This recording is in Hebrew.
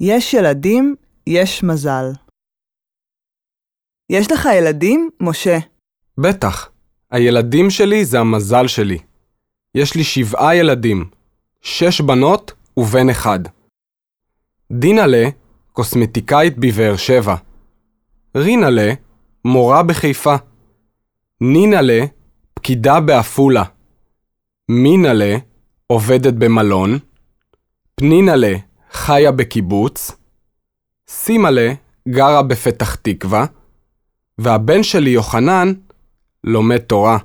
יש ילדים, יש מזל. יש לך ילדים, משה? בטח. הילדים שלי זה המזל שלי. יש לי שבעה ילדים, שש בנות ובן אחד. דינלה, קוסמטיקאית בבאר שבע. רינלה, מורה בחיפה. נינלה, פקידה בעפולה. מינלה, עובדת במלון. פנינלה, חיה בקיבוץ. סימלה, גרה בפתח תקווה. והבן שלי, יוחנן, לומד תורה.